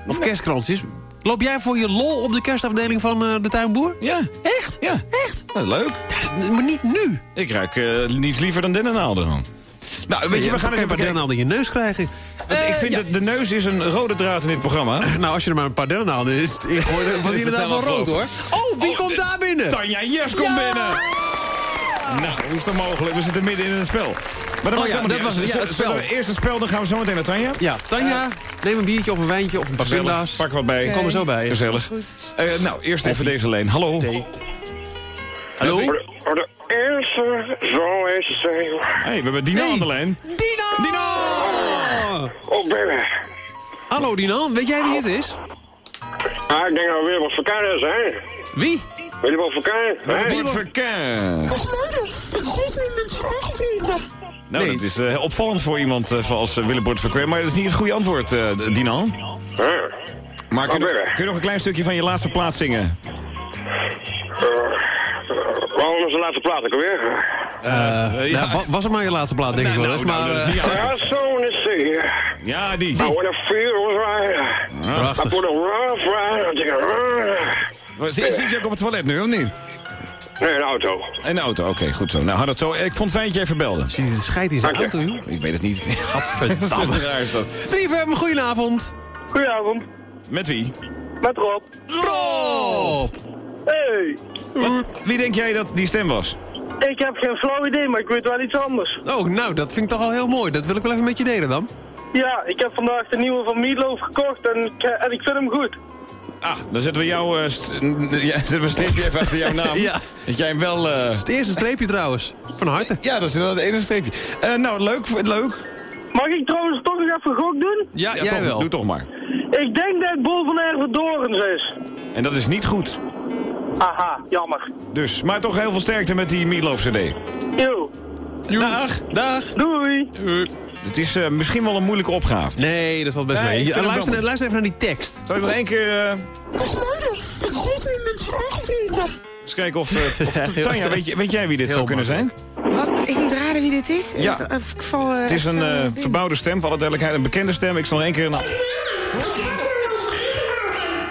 Of kerstkransjes? Loop jij voor je lol op de kerstafdeling van eh, de tuinboer? Ja. Echt? Ja. Echt? Leuk. Ja, maar niet nu. Ik ruik eh, niets liever dan dennenaalden gewoon. Nou, weet je, we gaan even een kijken. dennenaalden in je neus krijgen. Want ik Eh, vind ja. dat de neus is een rode draad in dit programma. Nou, als je er maar een paar dennenaalden is, ik hoor, was inderdaad wel rood hoor. Oh, wie Oh, komt daar binnen? Tanja Jes komt binnen. Nou, hoe is dat mogelijk? We zitten midden in een spel. Maar dat maakt ja, helemaal dat niet was het, ja, het we spel. Eerst het spel, dan gaan we zo meteen naar Tanja. Ja, Tanja, neem een biertje of een wijntje of een paar pinda's. Pak wat bij. Kom er zo bij. Gezellig. Eh, nou, eerst even deze leen. Hallo. Hallo? Voor de eerste zo is het zijn. Hey, we hebben Dino Hey. aan de lijn. Dino! Dino! Oh, baby. Hallo Dino, weet jij wie het is? Ah, ik denk dat we weer wat is, hè? Wie? Weet je wat vakantie? hè? Willem Verkeer. Nou, Nee. dat is eh, opvallend voor iemand eh, zoals uh, Willebord Verkeer. Maar dat is niet het goede antwoord, eh, Dino. Ja. Maar kun, je- kun je nog een klein stukje van je laatste plaat zingen? Waarom is de laatste plaat ook alweer? Eh, ja. Nou, wa- was het maar je laatste plaat, denk ik Nou, wel eens. nou, Maar dat is eh, niet aan. Ja, zo is het. Ja, die. I wanna feel right. I prachtig. put a rough ride. Zit, zit je ook op het toilet nu, of niet? Nee, een auto. In de auto, oké, goed zo. Nou, had het zo. Ik vond het fijn dat je even belde. Zit hij te scheiden in zijn Dank je. auto, joh? Ik weet het niet. Gadverdamme. Raar is dat. Lieve, goedenavond. Goedenavond. Met wie? Met Rob. Rob! Hey. Wat- Wie denk jij dat die stem was? Ik heb geen flauw idee, maar ik weet wel iets anders. Oh, nou, dat vind ik toch al heel mooi. Dat wil ik wel even met je delen dan. Ja, ik heb vandaag de nieuwe van Meatloaf gekocht en ik, en ik vind hem goed. Ah, dan zetten we jouw uh, st ja, zetten we een streepje even achter jouw naam. Ja. Dat jij hem wel... eh, Dat is het eerste streepje trouwens. Van harte. Ja, dat is inderdaad het enige streepje. Eh, nou, leuk, leuk. Mag ik trouwens toch nog even gok doen? Ja, Ja, jij toch, wel. Doe toch maar. Ik denk dat het Bol van Ervedorens is. En dat is niet goed. Aha, jammer. Dus, maar toch heel veel sterkte met die Meatloaf CD. Yo. Dag. Dag. Doei. Het is eh, misschien wel een moeilijke opgave. Nee, dat valt best Nee, mee. hem luister, wel- luister even naar die tekst. Zal je nog één keer... eh, Ach meiden, het is aangebroken. eens kijken of... eh, of Tanja, weet, je, weet jij wie dit Heel zou kunnen zijn? Wat? Ik moet raden wie dit is? Ja. Ik, ik val, eh, Het is een eh, eh, in. verbouwde stem, voor alle duidelijkheid. Een bekende stem. Ik zal nog één keer... Nou...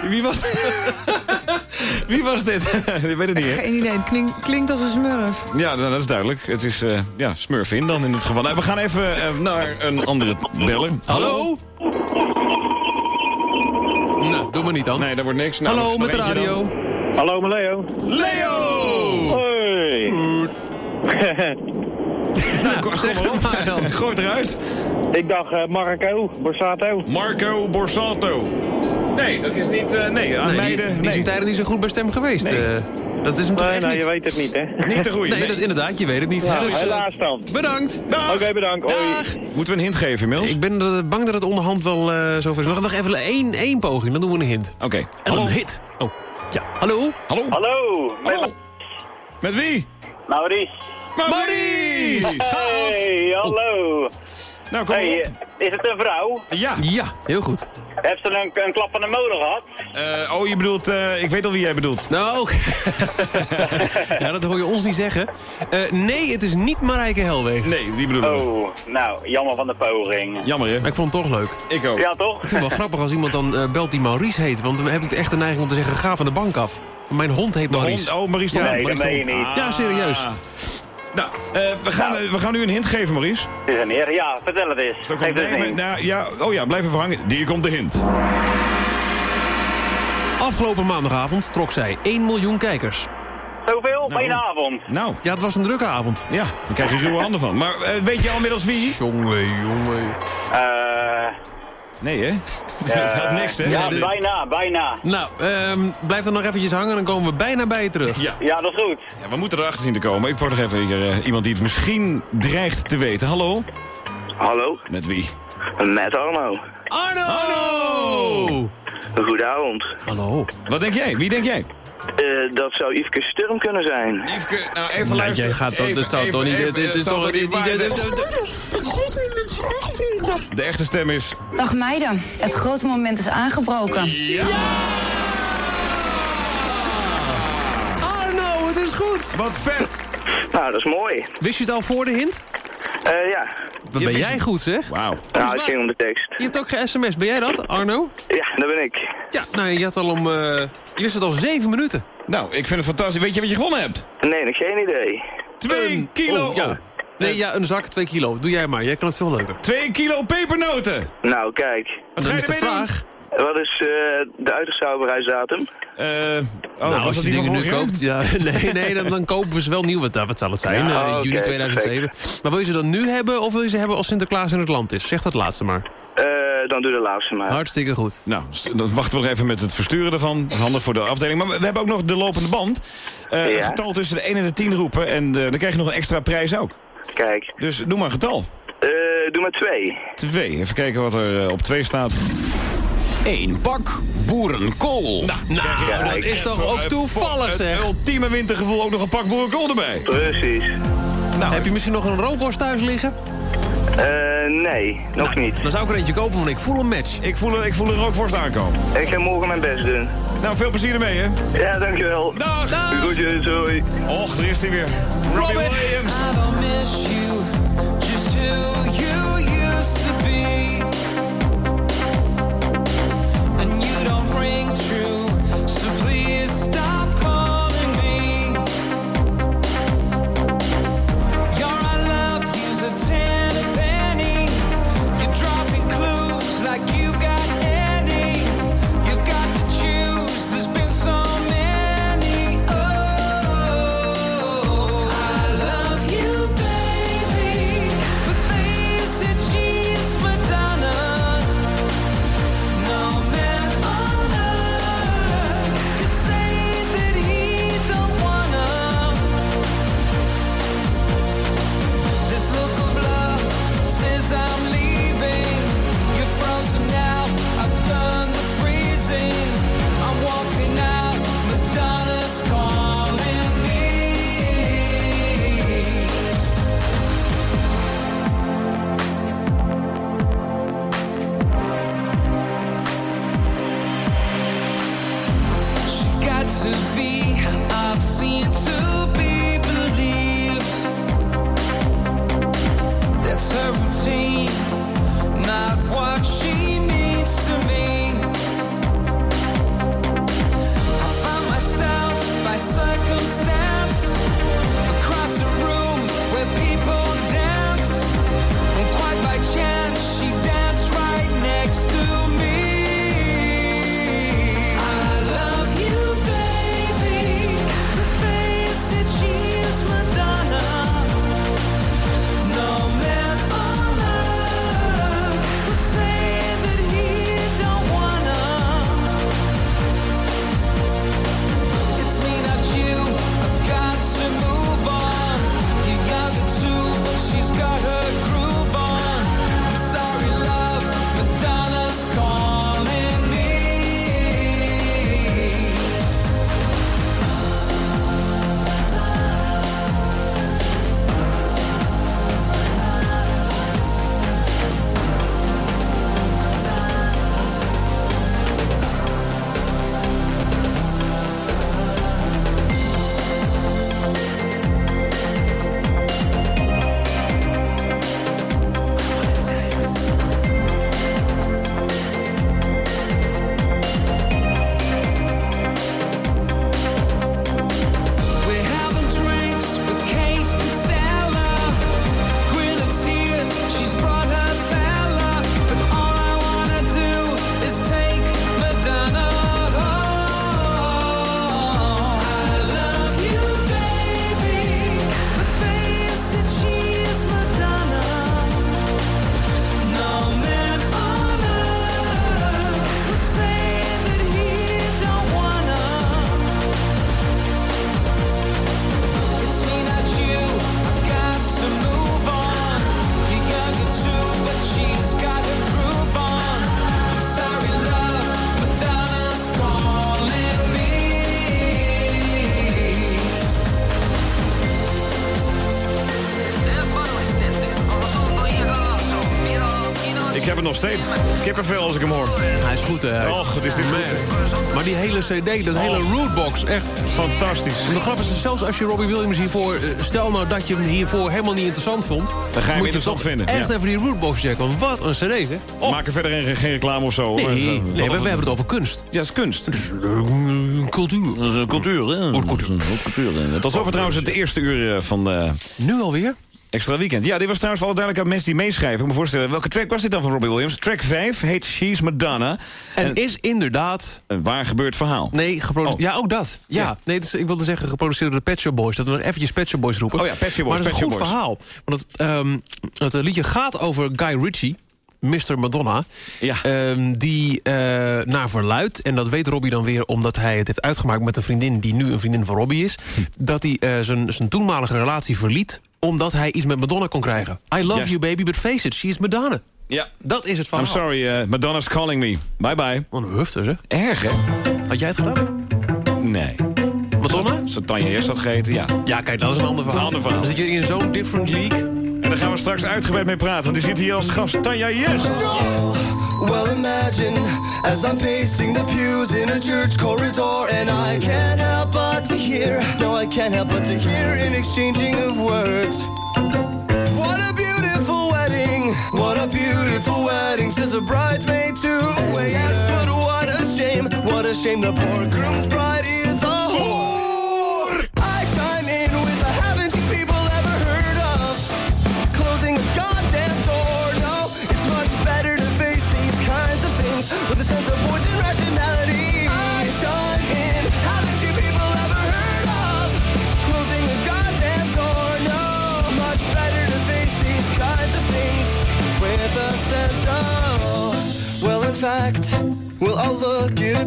Wie was... Wie was dit? Ik weet het niet, hè? Geen idee, het klink- klinkt als een smurf. Ja, nou, dat is duidelijk. Het is uh, ja, Smurfin dan in dit geval. Nou, we gaan even eh, naar een andere beller. Hallo? Nou, doe maar niet dan. Nee, dat wordt niks. Nou, Hallo, met de radio. dan. Hallo, met Leo. Leo! Hoi. Nou, kom, zeg het maar dan. Gooi het eruit. Ik dacht eh, Marco, Borsato. Marco Borsato. Nee, dat is niet... eh, nee, aan Nee, die, meiden... die nee. is in tijden niet zo goed bij stem geweest. Nee. Eh, dat is hem toch Nee, echt nou, niet. je weet het niet, hè? Niet de goeie. Nee, nee. dat, inderdaad, je weet het niet. Nou, Dus, eh, helaas dan. bedankt. Oké, bedankt. Hoi. Dag. Moeten we een hint geven inmiddels? Ik ben bang dat het onderhand wel eh zover is. Nog, nog even één, één poging, dan doen we een hint. Oké. En een hit. Oh, ja. Hallo? Hallo. Hallo. Hallo. Met wie? Maurice. Maurice! Hey, hallo. Nou, kom Hey, op. eh, is het een vrouw? Ja. Ja, heel goed. Heeft ze een, een klap van de motor gehad? Eh, oh, je bedoelt... eh, ik weet al wie jij bedoelt. Nou, ja, dat hoor je ons niet zeggen. Eh, nee, het is niet Marijke Helwegen. Nee, die bedoelen we. Oh, nou, jammer van de poging. Jammer, hè? Maar ik vond het toch leuk. Ik ook. Ja, toch? Ik vind het wel grappig als iemand dan eh, belt die Maurice heet. Want dan heb ik echt de neiging om te zeggen, ga van de bank af. Mijn hond heet De Maurice. hond- oh, Maurice Nee, Stolp, dat Maurice meen je niet. Ja, serieus. Nou, eh, we, gaan, Nou. we gaan nu een hint geven, Maurice. Het is een eer. Ja, vertel het eens. Het Geef een- het nou, ja, oh ja, blijf even hangen. Hier komt de hint. Afgelopen maandagavond trok zij 1 miljoen kijkers. Zoveel? Nou. Eén avond. Nou, Ja, het was een drukke avond. ja, daar krijg je ruwe handen van. Maar eh, weet je al inmiddels wie? Jongen, jongen. Eh... Nee, hè? Dat had niks, hè? Ja, bijna, bijna. Nou, ehm, blijf dan nog eventjes hangen, dan komen we bijna bij je terug. Ja. Ja, dat is goed. ja, we moeten erachter zien te komen. Ik pak nog even hier, eh, iemand die het misschien dreigt te weten. Hallo? Hallo, Met wie? met Arno. Arno! Arno! Goedenavond. Hallo. Wat denk jij? Wie denk jij? Eh, dat zou Yveske Sturm kunnen zijn. Yveske, nou even luisteren. jij gaat dat, Even, dat zou even, toch niet... even, dit het is toch... niet. De echte stem is... Dag meiden, het grote moment is aangebroken. Arno, het is goed! Wat vet! Nou, dat is mooi. Wist je het al voor de hint? Eh, ja. Wat ben jij goed, zeg? Wauw. Nou, het ging om de tekst. Je hebt ook ge-sms. Ben jij dat, Arno? Ja, dat ben ik. Ja, nou, je had al om... eh, je wist het al zeven minuten. Nou, ik vind het fantastisch. Weet je wat je gewonnen hebt? Nee, nog geen idee. Twee Een- kilo... oh, ja. Nee, ja, een zak, twee kilo. Doe jij maar. Jij kan het veel leuker. Twee kilo pepernoten. Nou, kijk. Wat Dan ga is je de doen? Wat is eh, de uiterstouwbereidsdatum? Eh, oh, nou, als je dingen nu koopt... Ja, nee, nee dan, dan kopen we ze wel nieuw. Wat, wat zal het zijn? Ja, Eh, juni 2007. Maar wil je ze dan nu hebben of wil je ze hebben als Sinterklaas in het land is? Zeg dat laatste maar. Eh, dan doe de laatste maar. Hartstikke goed. Nou, dan wachten we nog even met het versturen ervan. Dat is Handig voor de afdeling. Maar we, hebben ook nog de lopende band. Eh, Ja. Een getal tussen de 1 en de 10 roepen. En eh, dan krijg je nog een extra prijs ook. Kijk. Dus doe maar een getal. Eh, doe maar twee. 2. Even kijken wat er op 2 staat. 1 pak boerenkool. Nou, Nou, dat is toch ook toevallig, Het zeg. ultieme wintergevoel ook nog een pak boerenkool erbij. Precies. Nou, heb je misschien nog een rookworst thuis liggen? Eh, nee, nog niet. Dan zou ik er eentje kopen, want ik voel een match. Ik voel, een- ik voel een rookworst aankomen. Ik ga morgen mijn best doen. Nou, veel plezier ermee, hè. Ja, dankjewel. Dag. Dag. Groetjes, hoi. Och, er is hij weer. Robbie Robin. Williams. Is. Maar die hele cd, dat hele rootbox, echt... Fantastisch. En de grap is, zelfs als je Robbie Williams hiervoor... eh, Stel nou dat je hem hiervoor helemaal niet interessant vond... Dan ga je hem interessant toch vinden, echt ja. even die rootbox checken. Want wat een cd, hè? We maken verder geen, reclame of zo. Nee, Eh, nee we, hebben het over kunst. Ja, het is kunst. cultuur. Dat is een cultuur, hè? cultuur. Tot over trouwens het eerste uur eh, van... eh, Nu alweer? Extra weekend. Ja, dit was trouwens voor alle duidelijkheid mensen die meeschrijven. Ik me voorstellen, welke track was dit dan van Robbie Williams? Track 5 heet She's Madonna. En, is inderdaad... Een waar gebeurd verhaal. Nee, geproduceerd. Oh. Ja, ook dat. Ja, Ja. nee, ik wilde zeggen geproduceerd door de Pet Shop Boys. Dat we nog eventjes Pet Shop Boys roepen. Oh ja, Pet Shop Boys, Maar het is een goed Boys. verhaal. Want het, ehm, het eh, liedje gaat over Guy Ritchie. Mr. Madonna. Ja. Ehm, die eh, naar verluidt, en dat weet Robbie dan weer omdat hij het heeft uitgemaakt met een vriendin die nu een vriendin van Robbie is. dat hij eh, zijn toenmalige relatie verliet omdat hij iets met Madonna kon krijgen. I love Yes. you baby, but face it, she is Madonna. Ja. Dat is het I'm verhaal. sorry, eh, Madonna's calling me. Bye bye. Wat een hufter, hè? Erg, hè? Had jij het gedaan? Nee. Madonna? Zo'n Tanja eerst had gegeten, ja. Ja, kijk, dat is een ander verhaal. een ander verhaal. Dan zit je in zo'n different league. En daar gaan we straks uitgebreid mee praten. Want die zit hier als gast Tanja Yes. Well, imagine as I'm pacing the pews in a church corridor, and I can't help but to hear. No, I can't help but to hear an exchanging of words. What a beautiful wedding! What a beautiful wedding! Says a bridesmaid to a yes, but what a shame! What a shame the poor groom's bride is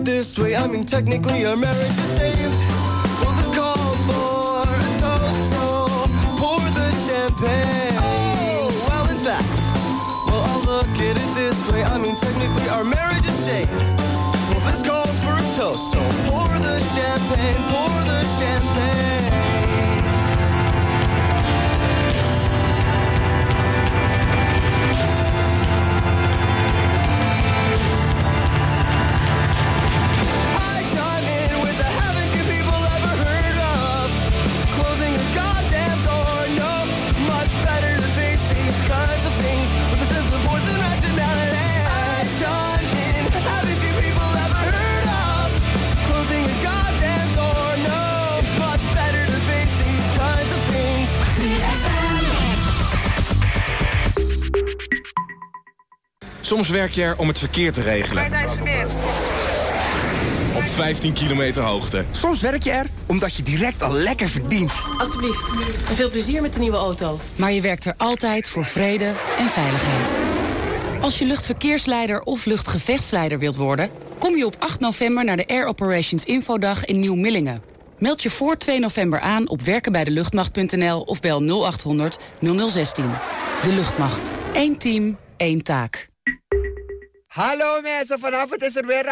it this way. I mean, technically, our marriage is saved. Well, this calls for a toast, so pour the champagne. Oh, well, in fact, well, I'll look at it this way. I mean, technically, our marriage is saved. Well, this calls for a toast, so pour the champagne, pour the Soms werk je er om het verkeer te regelen. Op 15 kilometer hoogte. Soms werk je er omdat je direct al lekker verdient. Alsjeblieft. En veel plezier met de nieuwe auto. Maar je werkt er altijd voor vrede en veiligheid. Als je luchtverkeersleider of luchtgevechtsleider wilt worden... kom je op 8 november naar de Air Operations Infodag in Nieuw-Millingen. Meld je voor 2 november aan op werkenbijdeluchtmacht.nl of bel 0800 0016. De luchtmacht. Eén team, één taak. Hallo mensen, vanavond is er weer